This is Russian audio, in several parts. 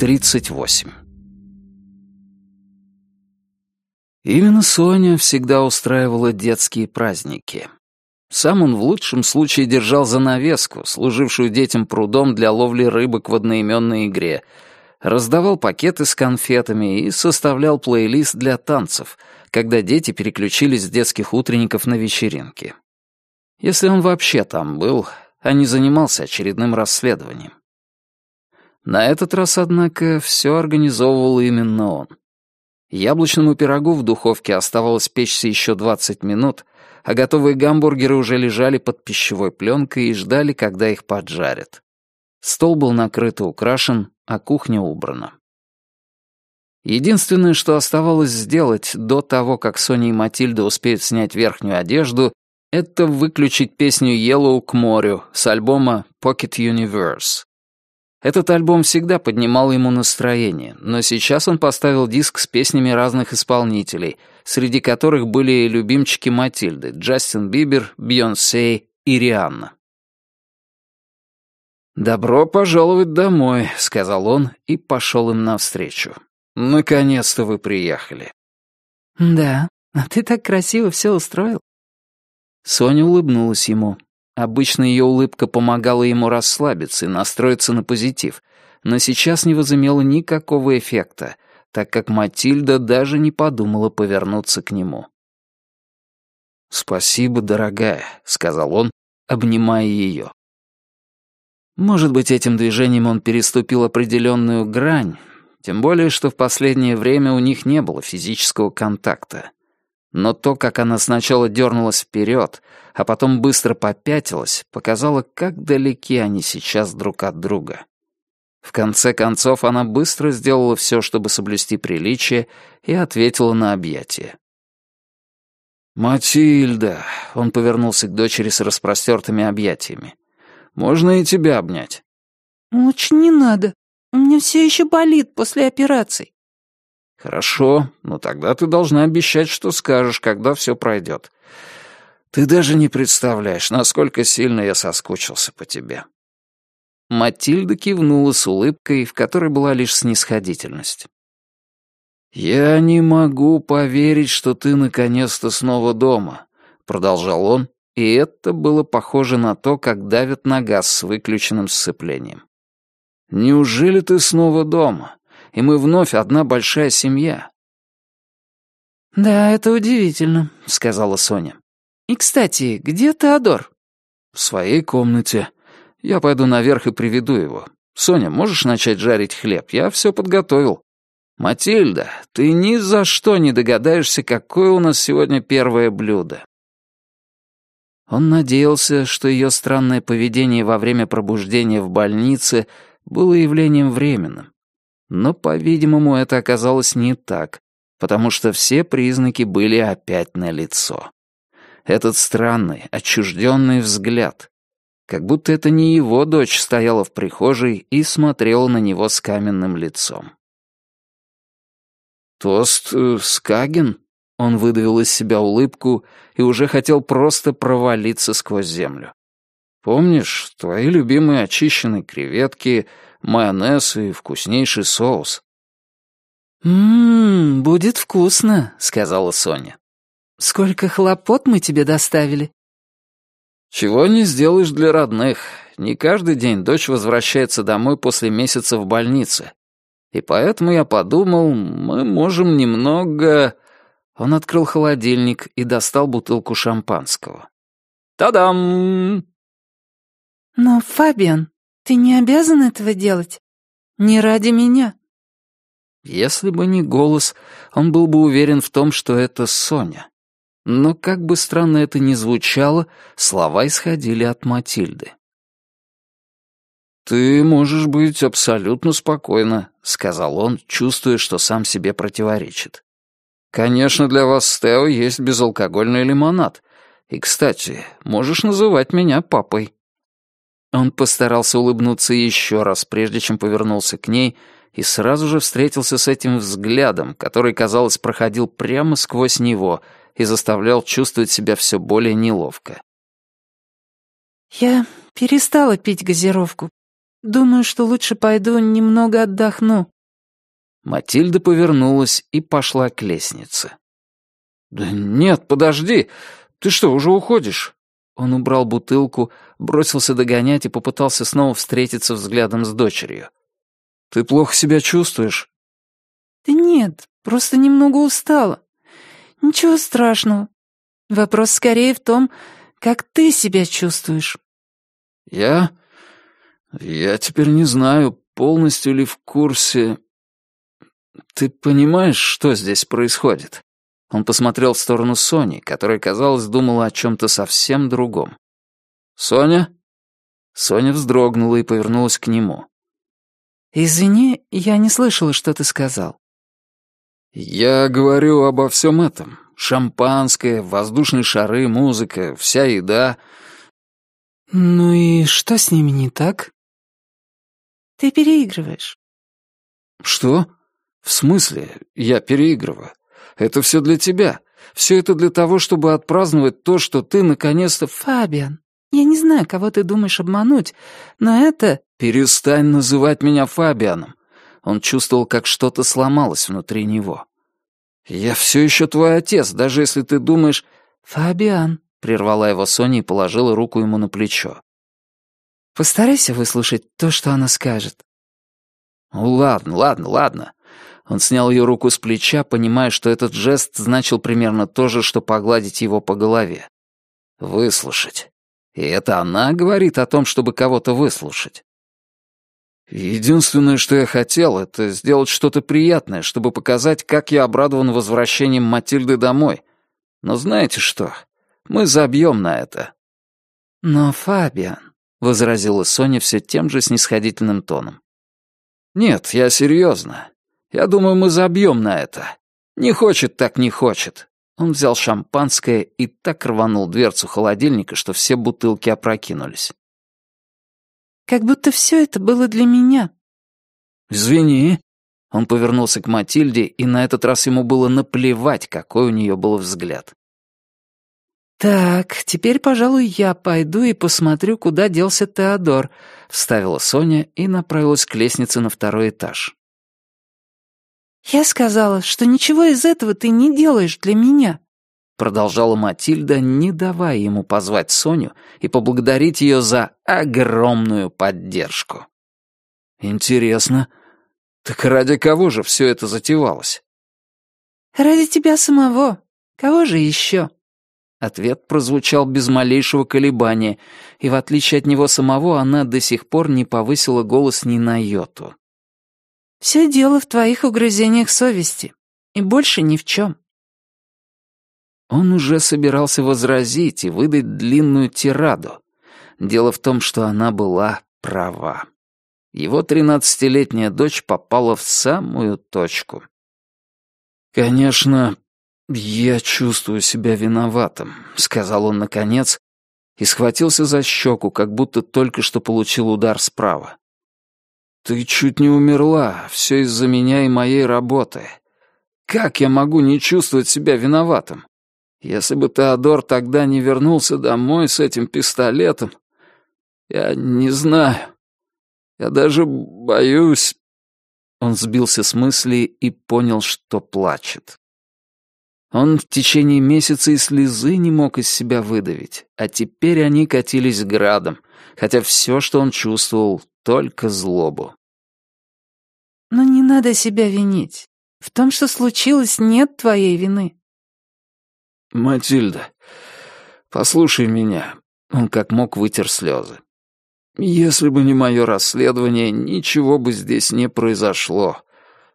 38 Именно Соня всегда устраивала детские праздники. Сам он в лучшем случае держал занавеску, служившую детям прудом для ловли рыбок в одноименной игре, раздавал пакеты с конфетами и составлял плейлист для танцев, когда дети переключились с детских утренников на вечеринки. Если он вообще там был, а не занимался очередным расследованием. На этот раз, однако, все организовывал именно он. Яблочному пирогу в духовке оставалось печься еще 20 минут, а готовые гамбургеры уже лежали под пищевой пленкой и ждали, когда их поджарят. Стол был накрыт и украшен, а кухня убрана. Единственное, что оставалось сделать до того, как Соня и Матильда успеют снять верхнюю одежду, это выключить песню «Yellow к морю» с альбома Pocket Universe. Этот альбом всегда поднимал ему настроение, но сейчас он поставил диск с песнями разных исполнителей, среди которых были любимчики Матильды, Джастин Бибер, Бейонсе и Рианна. «Добро пожаловать домой», — сказал он и пошел им навстречу. «Наконец-то вы приехали». «Да, а ты так красиво все устроил». Соня улыбнулась ему. Обычно ее улыбка помогала ему расслабиться и настроиться на позитив, но сейчас не возымела никакого эффекта, так как Матильда даже не подумала повернуться к нему. «Спасибо, дорогая», — сказал он, обнимая ее. Может быть, этим движением он переступил определенную грань, тем более, что в последнее время у них не было физического контакта. Но то, как она сначала дернулась вперед, а потом быстро попятилась, показало, как далеки они сейчас друг от друга. В конце концов, она быстро сделала все, чтобы соблюсти приличие, и ответила на объятие. «Матильда!» — он повернулся к дочери с распростертыми объятиями. Можно и тебя обнять». «Лучше не надо. У меня все еще болит после операций». «Хорошо, но тогда ты должна обещать, что скажешь, когда все пройдет. Ты даже не представляешь, насколько сильно я соскучился по тебе». Матильда кивнула с улыбкой, в которой была лишь снисходительность. «Я не могу поверить, что ты наконец-то снова дома», — продолжал он, и это было похоже на то, как давят на газ с выключенным сцеплением. «Неужели ты снова дома, и мы вновь одна большая семья?» «Да, это удивительно», — сказала Соня. «И, кстати, где Теодор?» «В своей комнате. Я пойду наверх и приведу его. Соня, можешь начать жарить хлеб? Я все подготовил. Матильда, ты ни за что не догадаешься, какое у нас сегодня первое блюдо. Он надеялся, что ее странное поведение во время пробуждения в больнице было явлением временным. Но, по-видимому, это оказалось не так, потому что все признаки были опять налицо. Этот странный, отчужденный взгляд. Как будто это не его дочь стояла в прихожей и смотрела на него с каменным лицом. «Тост э, Скаген?» Он выдавил из себя улыбку и уже хотел просто провалиться сквозь землю. «Помнишь, твои любимые очищенные креветки, майонез и вкуснейший соус?» «Ммм, будет вкусно», — сказала Соня. «Сколько хлопот мы тебе доставили». «Чего не сделаешь для родных. Не каждый день дочь возвращается домой после месяца в больнице. И поэтому я подумал, мы можем немного...» Он открыл холодильник и достал бутылку шампанского. «Та-дам!» «Но, Фабиан, ты не обязан этого делать. Не ради меня». Если бы не голос, он был бы уверен в том, что это Соня. Но как бы странно это ни звучало, слова исходили от Матильды. «Ты можешь быть абсолютно спокойна», — сказал он, чувствуя, что сам себе противоречит. Конечно, для вас с Тео есть безалкогольный лимонад. И, кстати, можешь называть меня папой». Он постарался улыбнуться еще раз, прежде чем повернулся к ней, и сразу же встретился с этим взглядом, который, казалось, проходил прямо сквозь него и заставлял чувствовать себя все более неловко. «Я перестала пить газировку. думаю, что лучше пойду немного отдохну». Матильда повернулась и пошла к лестнице. «Да нет, подожди! Ты что, уже уходишь?» Он убрал бутылку, бросился догонять и попытался снова встретиться взглядом с дочерью. «Ты плохо себя чувствуешь?» «Да нет, просто немного устала. Ничего страшного. Вопрос скорее в том, как ты себя чувствуешь». «Я... я теперь не знаю, полностью ли в курсе... Ты понимаешь, что здесь происходит?» Он посмотрел в сторону Сони, которая, казалось, думала о чем-то совсем другом. «Соня?» Соня вздрогнула и повернулась к нему. «Извини, я не слышала, что ты сказал». «Я говорю обо всем этом. Шампанское, воздушные шары, музыка, вся еда». «Ну и что с ними не так?» «Ты переигрываешь». «Что? В смысле? Я переигрываю? Это все для тебя. Все это для того, чтобы отпраздновать то, что ты наконец-то...» «Фабиан, я не знаю, кого ты думаешь обмануть, но это...» «Перестань называть меня Фабианом». Он чувствовал, как что-то сломалось внутри него. «Я все еще твой отец, даже если ты думаешь...» «Фабиан», — прервала его Соня и положила руку ему на плечо. «Постарайся выслушать то, что она скажет». «Ну ладно, ладно, ладно. Он снял ее руку с плеча, понимая, что этот жест значил примерно то же, что погладить его по голове. Выслушать. И это она говорит о том, чтобы кого-то выслушать. Единственное, что я хотел, это сделать что-то приятное, чтобы показать, как я обрадован возвращением Матильды домой. Но знаете что? Мы забьем на это. Но, Фабиан, — возразила Соня все тем же снисходительным тоном. «Нет, я серьезно. Я думаю, мы забьем на это. Не хочет, так не хочет». Он взял шампанское и так рванул дверцу холодильника, что все бутылки опрокинулись. «Как будто все это было для меня». «Извини». Он повернулся к Матильде, и на этот раз ему было наплевать, какой у нее был взгляд. «Так, теперь, пожалуй, я пойду и посмотрю, куда делся Теодор», — вставила Соня и направилась к лестнице на второй этаж. «Я сказала, что ничего из этого ты не делаешь для меня», продолжала Матильда, не давая ему позвать Соню и поблагодарить ее за огромную поддержку. «Интересно, так ради кого же все это затевалось?» «Ради тебя самого. Кого же еще?» Ответ прозвучал без малейшего колебания, и в отличие от него самого она до сих пор не повысила голос ни на йоту. Все дело в твоих угрызениях совести. И больше ни в чем. Он уже собирался возразить и выдать длинную тираду. Дело в том, что она была права. Его тринадцатилетняя дочь попала в самую точку. «Конечно, я чувствую себя виноватым», — сказал он наконец, и схватился за щеку, как будто только что получил удар справа. Ты чуть не умерла, все из-за меня и моей работы. Как я могу не чувствовать себя виноватым? Если бы Теодор тогда не вернулся домой с этим пистолетом, я не знаю. Я даже боюсь. Он сбился с мысли и понял, что плачет. Он в течение месяца и слезы не мог из себя выдавить, а теперь они катились градом, хотя все, что он чувствовал, только злобу. Но не надо себя винить. В том, что случилось, нет твоей вины. Матильда, послушай меня. Он как мог вытер слезы. Если бы не мое расследование, ничего бы здесь не произошло.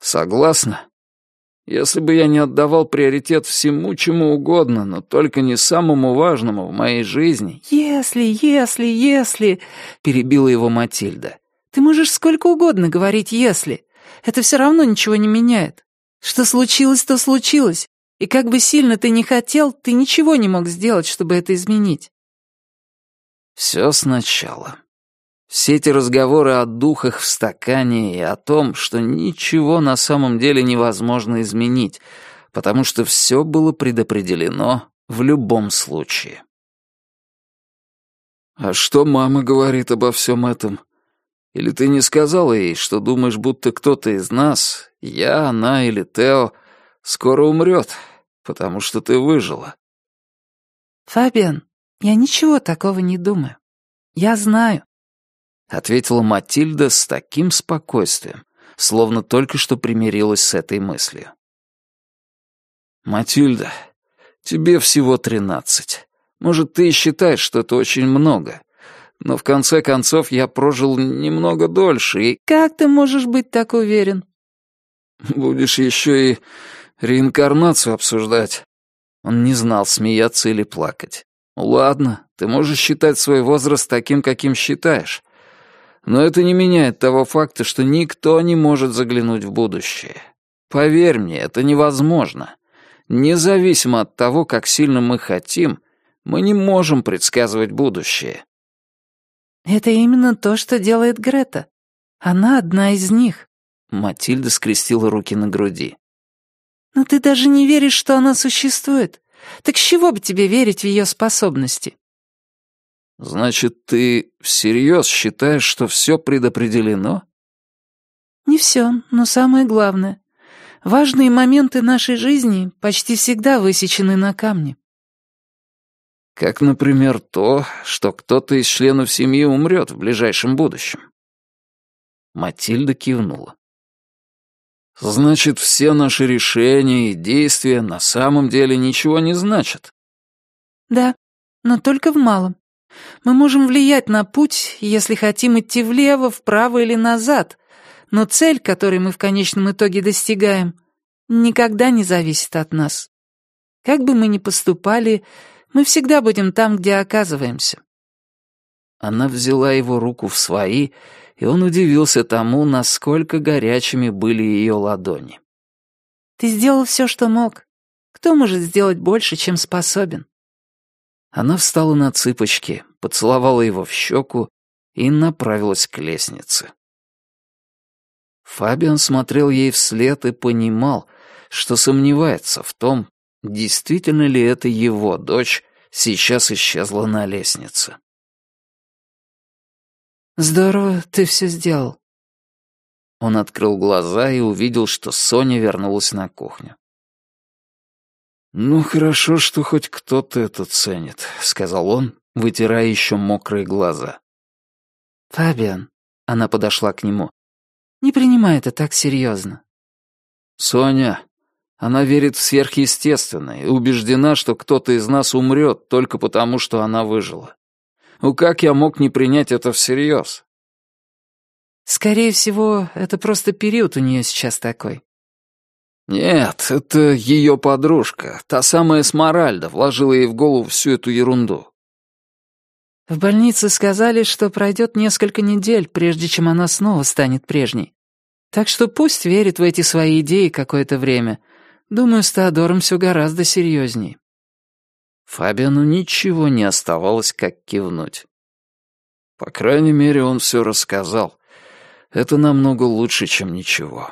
Согласна? Если бы я не отдавал приоритет всему, чему угодно, но только не самому важному в моей жизни... «Если, если, если...» — перебила его Матильда. «Ты можешь сколько угодно говорить «если». Это все равно ничего не меняет. Что случилось, то случилось. И как бы сильно ты ни хотел, ты ничего не мог сделать, чтобы это изменить». Все сначала. Все эти разговоры о духах в стакане и о том, что ничего на самом деле невозможно изменить, потому что все было предопределено в любом случае. «А что мама говорит обо всем этом?» Или ты не сказала ей, что думаешь, будто кто-то из нас, я, она или Тео, скоро умрет, потому что ты выжила?» «Фабиан, я ничего такого не думаю. Я знаю», — ответила Матильда с таким спокойствием, словно только что примирилась с этой мыслью. «Матильда, тебе всего тринадцать. Может, ты и считаешь, что это очень много. Но в конце концов я прожил немного дольше и...» «Как ты можешь быть так уверен?» «Будешь еще и реинкарнацию обсуждать». Он не знал, смеяться или плакать. «Ладно, ты можешь считать свой возраст таким, каким считаешь. Но это не меняет того факта, что никто не может заглянуть в будущее. Поверь мне, это невозможно. Независимо от того, как сильно мы хотим, мы не можем предсказывать будущее. Это именно то, что делает Грета. Она одна из них. Матильда скрестила руки на груди. Но ты даже не веришь, что она существует. Так с чего бы тебе верить в ее способности? Значит, ты всерьез считаешь, что все предопределено? Не все, но самое главное. Важные моменты нашей жизни почти всегда высечены на камне. Как, например, то, что кто-то из членов семьи умрет в ближайшем будущем. Матильда кивнула. Значит, все наши решения и действия на самом деле ничего не значат. Да, но только в малом. Мы можем влиять на путь, если хотим идти влево, вправо или назад, но цель, которой мы в конечном итоге достигаем, никогда не зависит от нас. Как бы мы ни поступали, мы всегда будем там, где оказываемся». Она взяла его руку в свои, и он удивился тому, насколько горячими были ее ладони. «Ты сделал все, что мог. Кто может сделать больше, чем способен?» Она встала на цыпочки, поцеловала его в щеку и направилась к лестнице. Фабиан смотрел ей вслед и понимал, что сомневается в том, действительно ли это его дочь сейчас исчезла на лестнице. «Здорово ты все сделал». Он открыл глаза и увидел, что Соня вернулась на кухню. «Ну, хорошо, что хоть кто-то это ценит», — сказал он, вытирая еще мокрые глаза. «Фабиан», — она подошла к нему, — «не принимай это так серьезно». «Соня, она верит в сверхъестественное и убеждена, что кто-то из нас умрет только потому, что она выжила. Ну как я мог не принять это всерьез?» «Скорее всего, это просто период у нее сейчас такой. «Нет, это ее подружка, та самая Сморальда, вложила ей в голову всю эту ерунду». В больнице сказали, что пройдет несколько недель, прежде чем она снова станет прежней. Так что пусть верит в эти свои идеи какое-то время. Думаю, с Теодором все гораздо серьезней. Фабиану ничего не оставалось, как кивнуть. По крайней мере, он все рассказал. Это намного лучше, чем ничего.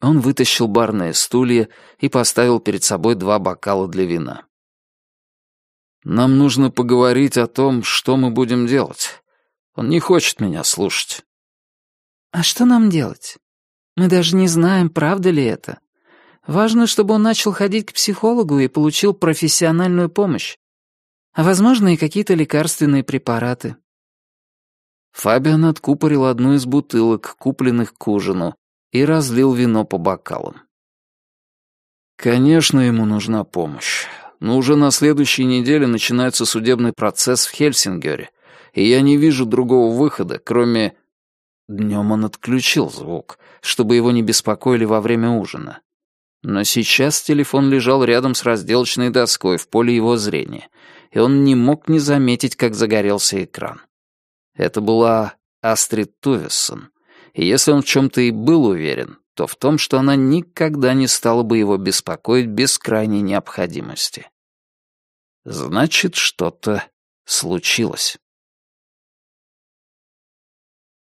Он вытащил барные стулья и поставил перед собой два бокала для вина. «Нам нужно поговорить о том, что мы будем делать. Он не хочет меня слушать». «А что нам делать? Мы даже не знаем, правда ли это. Важно, чтобы он начал ходить к психологу и получил профессиональную помощь. А, возможно, и какие-то лекарственные препараты». Фабиан откупорил одну из бутылок, купленных к ужину, и разлил вино по бокалам. Конечно, ему нужна помощь. Но уже на следующей неделе начинается судебный процесс в Хельсингере, и я не вижу другого выхода, кроме... Днем он отключил звук, чтобы его не беспокоили во время ужина. Но сейчас телефон лежал рядом с разделочной доской в поле его зрения, и он не мог не заметить, как загорелся экран. Это была Астрид Тувессон, и если он в чем-то и был уверен, то в том, что она никогда не стала бы его беспокоить без крайней необходимости. Значит, что-то случилось.